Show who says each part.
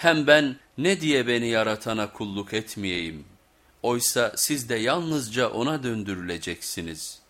Speaker 1: Hem ben ne diye beni yaratana kulluk etmeyeyim? Oysa siz de yalnızca ona döndürüleceksiniz.''